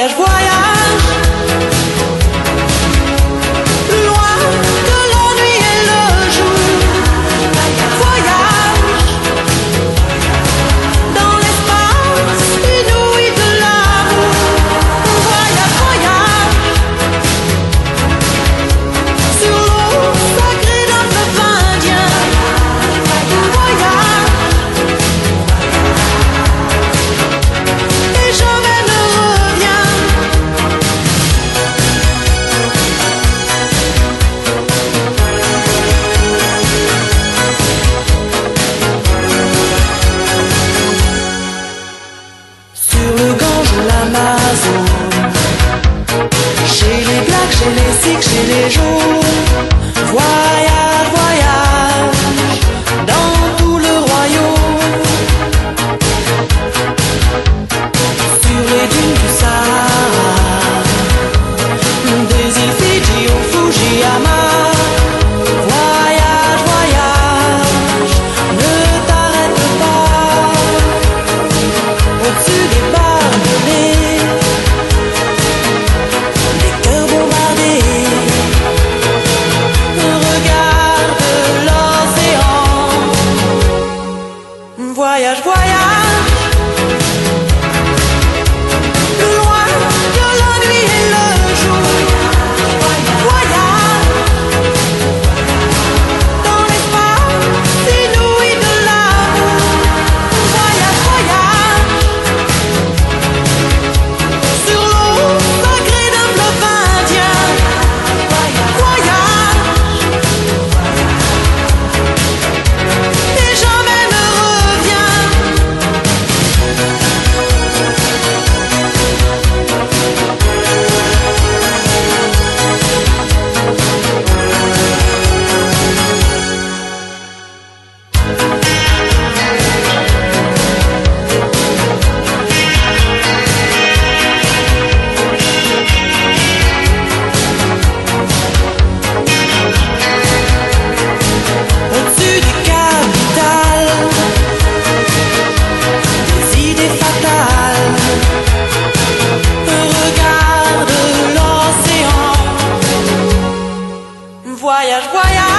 as boias. Chez les blacks, chez les sikhs, chez les jaunes. Voilà. as guaias. why